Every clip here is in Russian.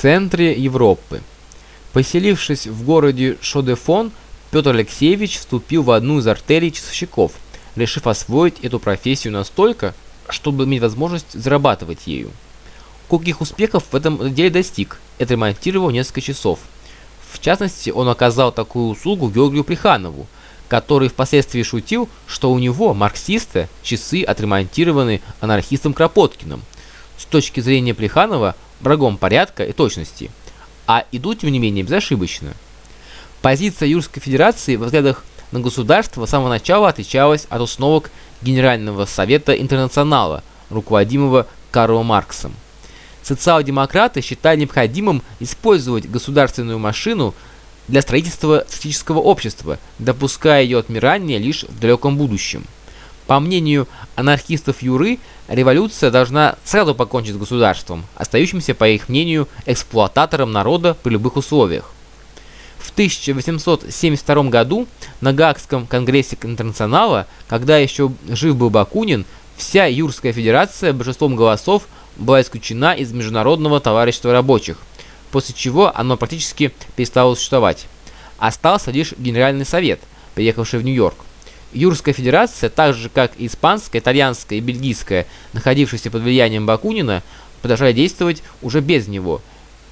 центре Европы. Поселившись в городе Шодефон, Петр Алексеевич вступил в одну из артерий часовщиков, решив освоить эту профессию настолько, чтобы иметь возможность зарабатывать ею. Каких успехов в этом деле достиг, отремонтировал несколько часов. В частности, он оказал такую услугу Георгию Плеханову, который впоследствии шутил, что у него, марксиста, часы отремонтированы анархистом Кропоткиным. С точки зрения Плеханова, врагом порядка и точности, а идут, тем не менее, безошибочно. Позиция Юрской Федерации в взглядах на государство с самого начала отличалась от установок Генерального Совета Интернационала, руководимого Карлом Марксом. Социал-демократы считали необходимым использовать государственную машину для строительства социалистического общества, допуская ее отмирание лишь в далеком будущем. По мнению анархистов Юры, революция должна сразу покончить с государством, остающимся, по их мнению, эксплуататором народа при любых условиях. В 1872 году на Гаагском конгрессе интернационала, когда еще жив был Бакунин, вся Юрская федерация большинством голосов была исключена из Международного товарищества рабочих, после чего оно практически перестало существовать. Остался лишь Генеральный совет, приехавший в Нью-Йорк. Юрская федерация, так же как и испанская, итальянская и бельгийская, находившиеся под влиянием Бакунина, продолжали действовать уже без него.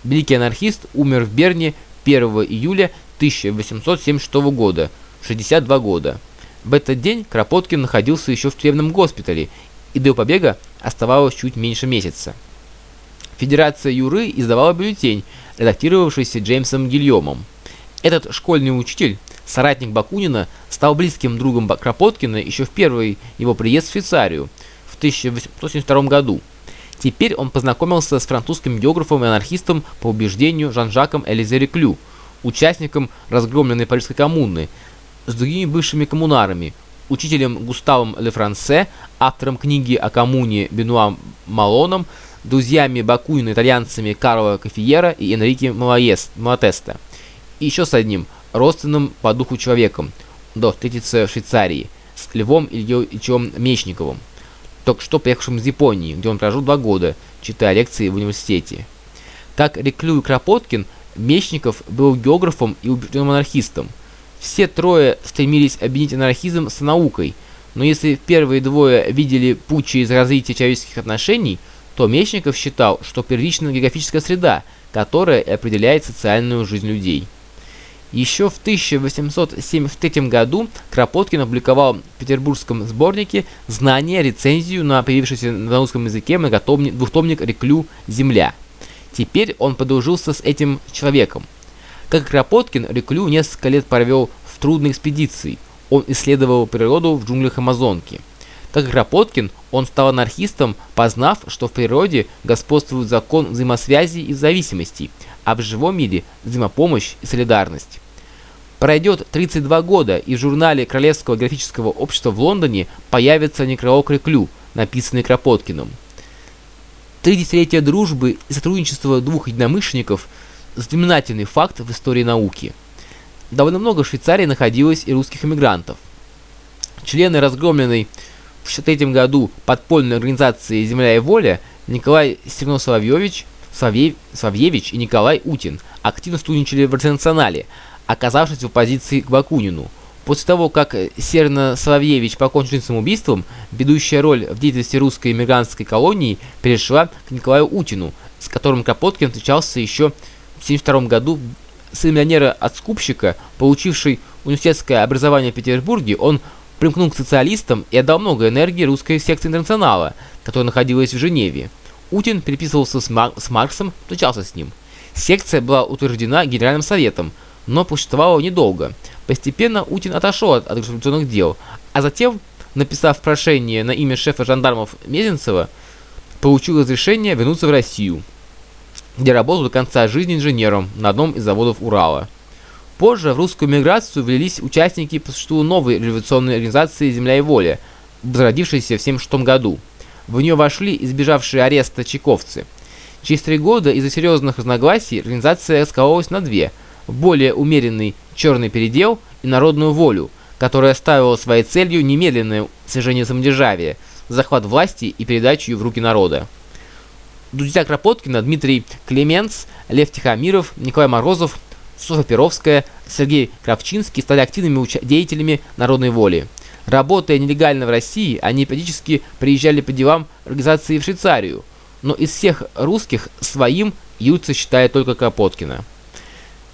Великий анархист умер в Берне 1 июля 1876 года, 62 года. В этот день Кропоткин находился еще в тюремном госпитале и до побега оставалось чуть меньше месяца. Федерация Юры издавала бюллетень, редактировавшийся Джеймсом Гильомом. Этот школьный учитель, соратник Бакунина, стал близким другом Кропоткина еще в первый его приезд в Швейцарию в 1872 году. Теперь он познакомился с французским географом и анархистом по убеждению Жан-Жаком Элизе Реклю, участником разгромленной Парижской коммуны, с другими бывшими коммунарами, учителем Густавом Лефрансе, автором книги о коммуне Бенуа Малоном, друзьями Бакуина итальянцами Карло Кофиера и Энрике Малатеста. И еще с одним, родственным по духу человеком, до встретиться в Швейцарии, с Львом Ильичем Мечниковым, только что приехавшим из Японии, где он прожил два года, читая лекции в университете. Как Реклю и Кропоткин, Мечников был географом и убежденным анархистом. Все трое стремились объединить анархизм с наукой, но если первые двое видели путь через развитие человеческих отношений, то Мечников считал, что первична географическая среда, которая определяет социальную жизнь людей. Еще в 1873 году Кропоткин опубликовал в петербургском сборнике «Знания, рецензию на появившийся на русском языке многотомник, двухтомник Реклю «Земля». Теперь он подружился с этим человеком – как Кропоткин, Реклю несколько лет провел в трудной экспедиции. Он исследовал природу в джунглях Амазонки. Как Кропоткин, он стал анархистом, познав, что в природе господствует закон взаимосвязи и зависимостей, а в живом мире взаимопомощь и солидарность. Пройдет 32 года, и в журнале Королевского графического общества в Лондоне появится некролог Реклю, написанный Кропоткиным. Три десятилетия дружбы и сотрудничества двух единомышленников – знаменательный факт в истории науки. Довольно много в Швейцарии находилось и русских эмигрантов. Члены разгромленной в 1963 году подпольной организации «Земля и воля» Николай Стерно-Соловьевич Соловьевич и Николай Утин активно студничали в интернационале, оказавшись в оппозиции к Бакунину. После того, как Серно-Соловьевич покончил самоубийством, ведущая роль в деятельности русской эмигрантской колонии перешла к Николаю Утину, с которым Кропоткин встречался еще в 1972 году сын миллионера-отскупщика, получивший университетское образование в Петербурге, он примкнул к социалистам и отдал много энергии русской секции интернационала, которая находилась в Женеве. Утин переписывался с, Мар с Марксом, встречался с ним. Секция была утверждена Генеральным Советом, но существовала недолго. Постепенно Утин отошел от, от революционных дел, а затем, написав прошение на имя шефа жандармов Мезенцева, получил разрешение вернуться в Россию где работал до конца жизни инженером на одном из заводов Урала. Позже в русскую миграцию влились участники по существу новой революционной организации «Земля и воля», возродившейся в 1976 году. В нее вошли избежавшие ареста чековцы. Через три года из-за серьезных разногласий организация раскололась на две – более умеренный «Черный передел» и «Народную волю», которая ставила своей целью немедленное свержение самодержавия, захват власти и передачу ее в руки народа. Друзья Кропоткина, Дмитрий Клеменц, Лев Тихомиров, Николай Морозов, Софья Перовская, Сергей Кравчинский стали активными деятелями народной воли. Работая нелегально в России, они периодически приезжали по делам организации в Швейцарию, но из всех русских своим Юрца считает только Кропоткина.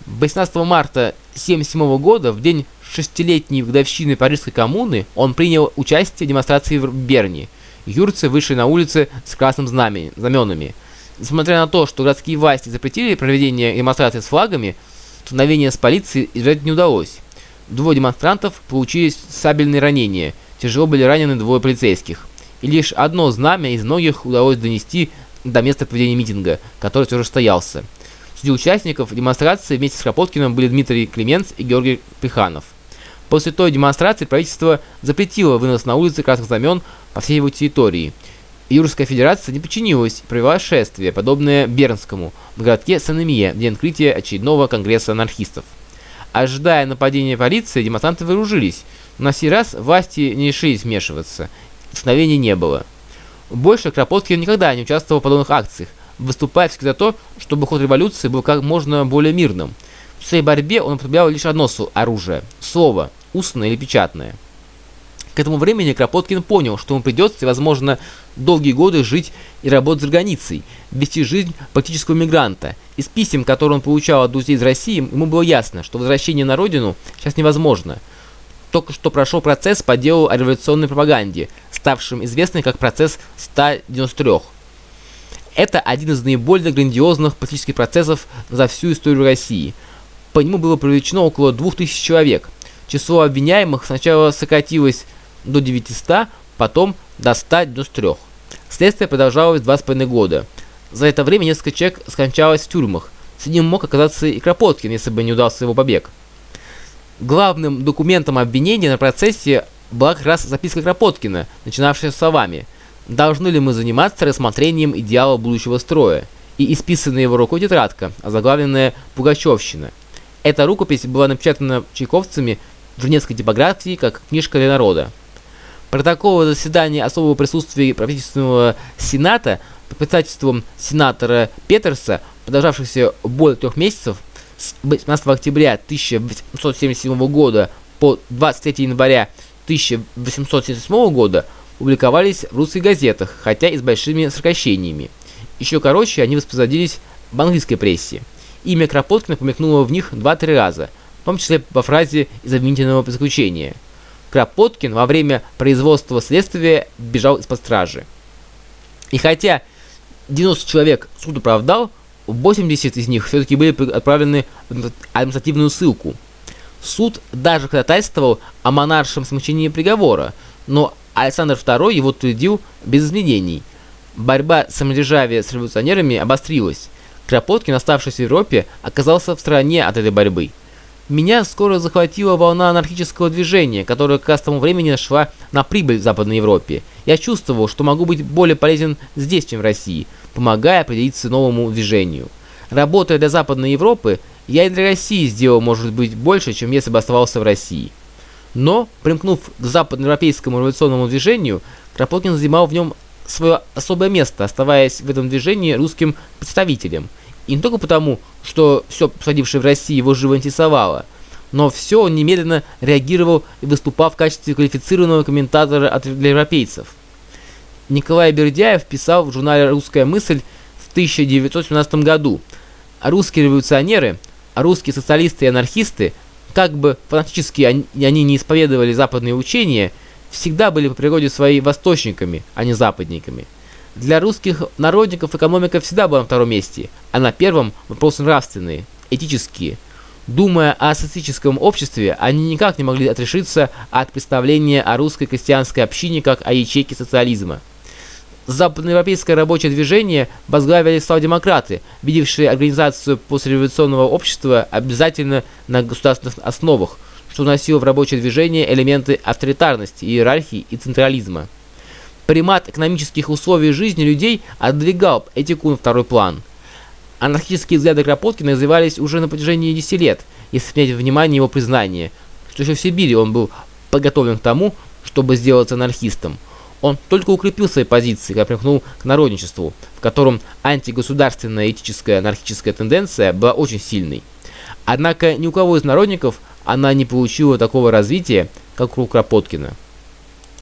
18 марта 1977 года, в день шестилетней годовщины Парижской коммуны, он принял участие в демонстрации в Берне. Юрцы вышли на улицы с красным знамен, знаменами. Несмотря на то, что городские власти запретили проведение демонстрации с флагами, столкновения с полицией избежать не удалось. Двое демонстрантов получили сабельные ранения, тяжело были ранены двое полицейских. И лишь одно знамя из многих удалось донести до места проведения митинга, который все же состоялся. Среди участников демонстрации вместе с Кропоткиным были Дмитрий Клеменц и Георгий Плеханов. После той демонстрации правительство запретило вынос на улицы красных знамен по всей его территории. Юрская федерация не подчинилась провела шествие, подобное Бернскому, в городке Санемия, где открытие очередного конгресса анархистов. Ожидая нападения полиции, демонстранты вооружились, но на сей раз власти не решились вмешиваться. Столкновений не было. Больше Кропоткин никогда не участвовал в подобных акциях, выступая всегда за то, чтобы ход революции был как можно более мирным. В своей борьбе он употреблял лишь одно оружие – слово, устное или печатное. К этому времени Кропоткин понял, что ему придется, возможно, долгие годы жить и работать за границей, вести жизнь практического мигранта. Из писем, которые он получал от друзей из России, ему было ясно, что возвращение на родину сейчас невозможно. Только что прошел процесс по делу о революционной пропаганде, ставшим известным как процесс 193. Это один из наиболее грандиозных политических процессов за всю историю России. По нему было привлечено около 2000 человек. Число обвиняемых сначала сократилось до 900, потом до 193. Следствие продолжалось два с половиной года. За это время несколько человек скончалось в тюрьмах. Среди них мог оказаться и Кропоткин, если бы не удался его побег. Главным документом обвинения на процессе была как раз записка Кропоткина, начинавшая словами «Должны ли мы заниматься рассмотрением идеала будущего строя?» и исписанная его рукой тетрадка, озаглавленная «Пугачевщина». Эта рукопись была напечатана чайковцами в несколько типографий, как книжка для народа. Протоколы заседания особого присутствия правительственного сената по председательством сенатора Петерса, продолжавшихся более трех месяцев, с 18 октября 1877 года по 23 января 1878 года, публиковались в русских газетах, хотя и с большими сокращениями. Еще короче, они воспроизводились в английской прессе. Имя Кропоткина помекнуло в них два-три раза, в том числе по фразе из обвинительного заключения – Кропоткин во время производства следствия бежал из-под стражи. И хотя 90 человек суд оправдал, 80 из них все-таки были отправлены в административную ссылку. Суд даже ходатайствовал о монаршем смягчении приговора, но Александр II его твердил без изменений. Борьба самодержавия с революционерами обострилась. Кропоткин, оставшийся в Европе, оказался в стороне от этой борьбы. Меня скоро захватила волна анархического движения, которая к тому времени шла на прибыль в Западной Европе. Я чувствовал, что могу быть более полезен здесь, чем в России, помогая определиться новому движению. Работая для Западной Европы, я и для России сделал, может быть, больше, чем если бы оставался в России. Но, примкнув к западноевропейскому революционному движению, Кропоткин занимал в нем свое особое место, оставаясь в этом движении русским представителем – и не только потому, что все происходившее в России его живо интересовало, но все он немедленно реагировал и выступал в качестве квалифицированного комментатора для европейцев. Николай Бердяев писал в журнале «Русская мысль» в 1917 году, а русские революционеры, а русские социалисты и анархисты, как бы фанатически они, они не исповедовали западные учения, всегда были по природе своей восточниками, а не западниками. Для русских народников экономика всегда была на втором месте, а на первом вопросы нравственные, этические. Думая о социалистическом обществе, они никак не могли отрешиться от представления о русской крестьянской общине как о ячейке социализма. Западноевропейское рабочее движение возглавили социал-демократы, видевшие организацию послереволюционного общества обязательно на государственных основах, что носило в рабочее движение элементы авторитарности, иерархии и централизма примат экономических условий жизни людей отдвигал этику на второй план. Анархические взгляды Кропоткина развивались уже на протяжении 10 лет, если снять внимание его признания, что еще в Сибири он был подготовлен к тому, чтобы сделаться анархистом. Он только укрепил свои позиции, когда примкнул к народничеству, в котором антигосударственная этическая анархическая тенденция была очень сильной. Однако ни у кого из народников она не получила такого развития, как у Кропоткина.